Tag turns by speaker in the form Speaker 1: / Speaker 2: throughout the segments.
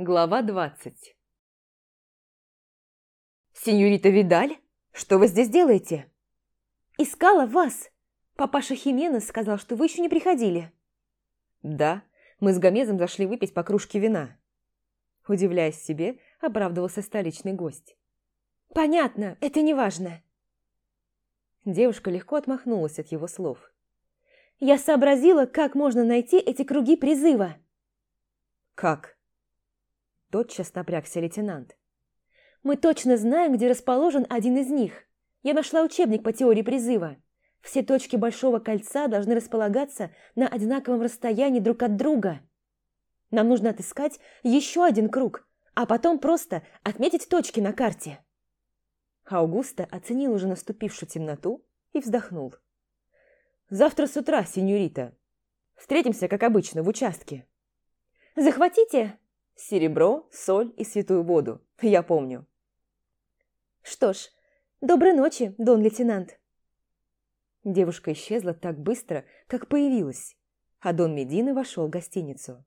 Speaker 1: Глава двадцать «Сеньорита Видаль, что вы здесь делаете?»
Speaker 2: «Искала вас. Папаша Хименес сказал, что вы еще не приходили».
Speaker 1: «Да, мы с Гомезом зашли выпить по кружке вина». Удивляясь себе, оправдывался столичный гость.
Speaker 2: «Понятно, это не важно».
Speaker 1: Девушка легко отмахнулась от его слов.
Speaker 2: «Я сообразила, как можно найти эти круги призыва».
Speaker 1: «Как?» Тотчас напрягся лейтенант.
Speaker 2: «Мы точно знаем, где расположен один из них. Я нашла учебник по теории призыва. Все точки Большого кольца должны располагаться на одинаковом расстоянии друг от друга. Нам нужно отыскать еще один круг, а потом просто отметить точки на карте».
Speaker 1: Аугуста оценил уже наступившую темноту и вздохнул. «Завтра с утра, сеньорита. Встретимся, как обычно, в участке».
Speaker 2: «Захватите?»
Speaker 1: «Серебро, соль и святую воду. Я помню».
Speaker 2: «Что ж, доброй ночи, дон лейтенант».
Speaker 1: Девушка исчезла так быстро, как появилась, а Дон Медина вошел в гостиницу.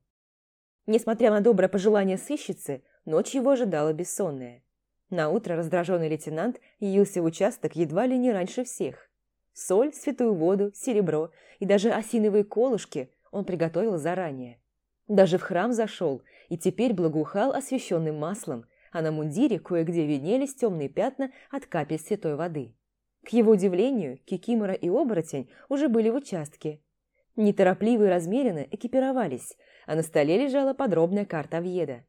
Speaker 1: Несмотря на доброе пожелание сыщицы, ночь его ожидала бессонная. Наутро раздраженный лейтенант явился в участок едва ли не раньше всех. Соль, святую воду, серебро и даже осиновые колышки он приготовил заранее. Даже в храм зашел и теперь благоухал освященным маслом, а на мундире кое-где виднелись темные пятна от капель святой воды. К его удивлению, Кикимора и Оборотень уже были в участке. Неторопливо и размеренно экипировались, а на столе лежала подробная карта Авьеда.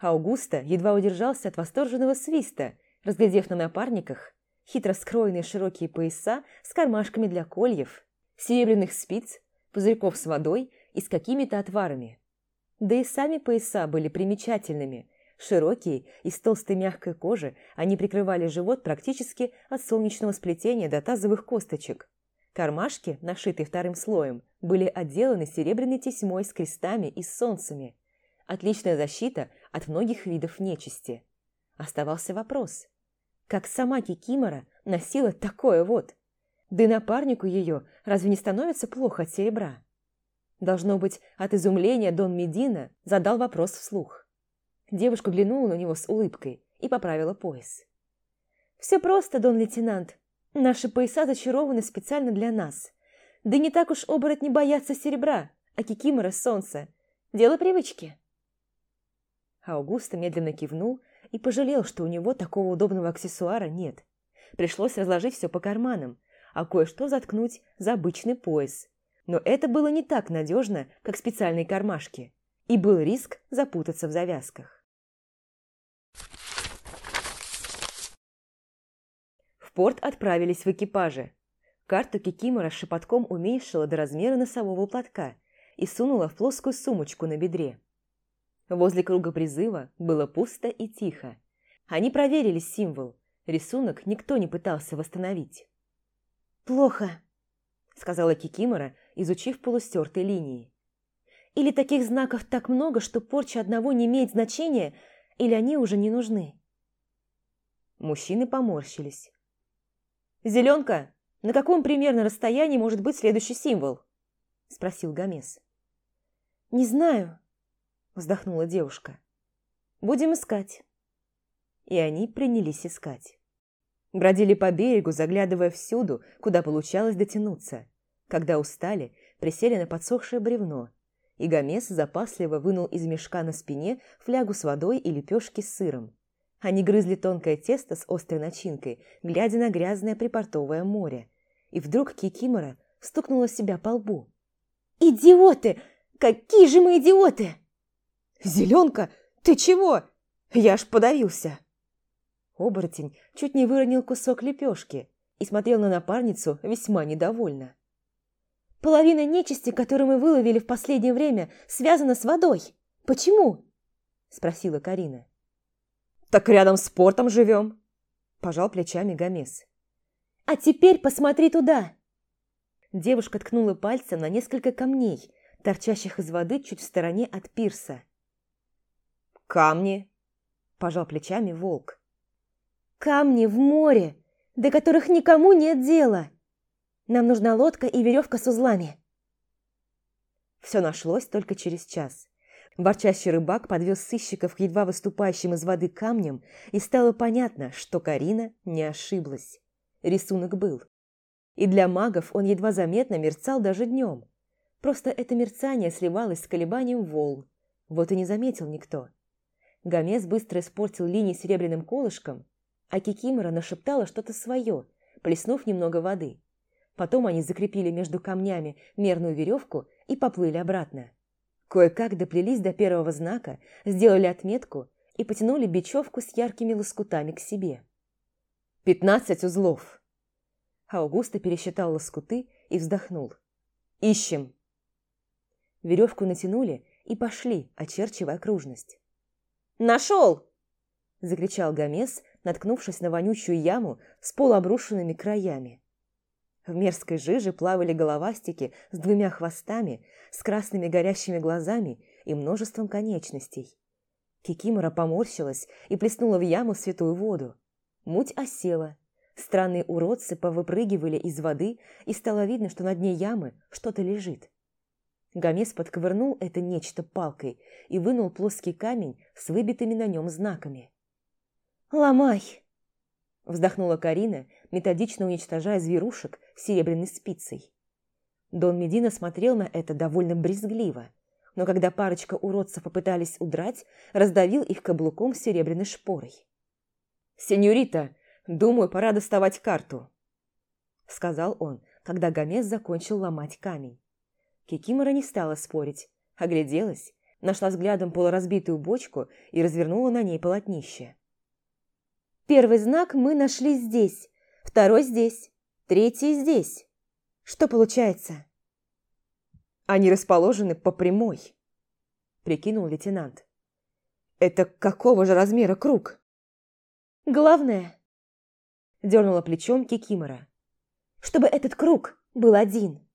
Speaker 1: Аугуста едва удержался от восторженного свиста, разглядев на напарниках хитро скроенные широкие пояса с кармашками для кольев, серебряных спиц, пузырьков с водой и с какими-то отварами. Да и сами пояса были примечательными, Широкие, из толстой мягкой кожи, они прикрывали живот практически от солнечного сплетения до тазовых косточек. Кармашки, нашитые вторым слоем, были отделаны серебряной тесьмой с крестами и солнцами. Отличная защита от многих видов нечисти. Оставался вопрос. Как сама Кикимора носила такое вот? Да и напарнику ее разве не становится плохо от серебра? Должно быть, от изумления Дон Медина задал вопрос вслух. Девушка глянула на него с улыбкой и поправила пояс.
Speaker 2: «Все просто, дон лейтенант. Наши пояса зачарованы специально для нас. Да не так уж оборотни боятся серебра, а кикимора – солнца. Дело привычки».
Speaker 1: Аугуста медленно кивнул и пожалел, что у него такого удобного аксессуара нет. Пришлось разложить все по карманам, а кое-что заткнуть за обычный пояс. Но это было не так надежно, как специальные кармашки, и был риск запутаться в завязках. В порт отправились в экипаже. Карту Кикимора шепотком уменьшила до размера носового платка и сунула в плоскую сумочку на бедре. Возле круга призыва было пусто и тихо. Они проверили символ. Рисунок никто не пытался восстановить.
Speaker 2: «Плохо», —
Speaker 1: сказала Кикимора, изучив полустертые линии.
Speaker 2: «Или таких знаков так много, что порча одного не имеет значения, или они уже не нужны?»
Speaker 1: Мужчины поморщились. «Зеленка, на каком примерно расстоянии может быть следующий символ?» – спросил Гомес.
Speaker 2: «Не знаю», – вздохнула девушка. «Будем искать».
Speaker 1: И они принялись искать. Бродили по берегу, заглядывая всюду, куда получалось дотянуться. Когда устали, присели на подсохшее бревно, и Гомес запасливо вынул из мешка на спине флягу с водой и лепешки с сыром. Они грызли тонкое тесто с острой начинкой, глядя на грязное припортовое море. И вдруг Кикимора стукнула себя по лбу.
Speaker 2: «Идиоты! Какие же мы идиоты!»
Speaker 1: «Зеленка, ты чего? Я аж подавился!» Оборотень чуть не выронил кусок лепешки и смотрел на напарницу весьма недовольно.
Speaker 2: «Половина нечисти, которую мы выловили в последнее время, связана с водой. Почему?» – спросила Карина.
Speaker 1: «Так рядом с портом живем», – пожал плечами Гомес.
Speaker 2: «А теперь посмотри туда!»
Speaker 1: Девушка ткнула пальцем на несколько камней, торчащих из воды чуть в стороне от пирса. «Камни!» – пожал плечами волк.
Speaker 2: «Камни в море, до которых никому нет дела. Нам нужна лодка и веревка с узлами».
Speaker 1: Все нашлось только через час. Ворчащий рыбак подвез сыщиков к едва выступающим из воды камням, и стало понятно, что Карина не ошиблась. Рисунок был. И для магов он едва заметно мерцал даже днем. Просто это мерцание сливалось с колебанием волн. Вот и не заметил никто. Гомес быстро испортил линии серебряным колышком, а Кикимора нашептала что-то свое, плеснув немного воды. Потом они закрепили между камнями мерную веревку и поплыли обратно. Кое-как доплелись до первого знака, сделали отметку и потянули бечевку с яркими лоскутами к себе. «Пятнадцать узлов!» Аугуста пересчитал лоскуты и вздохнул. «Ищем!» Веревку натянули и пошли, очерчивая окружность.
Speaker 2: «Нашел!»
Speaker 1: – закричал Гомес, наткнувшись на вонючую яму с полуобрушенными краями. В мерзкой жиже плавали головастики с двумя хвостами, с красными горящими глазами и множеством конечностей. Кикимора поморщилась и плеснула в яму святую воду. Муть осела. Странные уродцы повыпрыгивали из воды, и стало видно, что на дне ямы что-то лежит. Гомес подковырнул это нечто палкой и вынул плоский камень с выбитыми на нем знаками.
Speaker 2: «Ломай!»
Speaker 1: Вздохнула Карина, методично уничтожая зверушек серебряной спицей. Дон Медина смотрел на это довольно брезгливо, но когда парочка уродцев попытались удрать, раздавил их каблуком серебряной шпорой. «Сеньорита, думаю, пора доставать карту», — сказал он, когда Гомес закончил ломать камень. Кикимора не стала спорить, огляделась, нашла взглядом полуразбитую бочку и развернула на ней полотнище.
Speaker 2: «Первый знак мы нашли здесь, второй здесь, третий здесь. Что получается?»
Speaker 1: «Они расположены по прямой», – прикинул лейтенант. «Это какого же размера круг?»
Speaker 2: «Главное», – дернула плечом Кикимора, – «чтобы этот круг был один».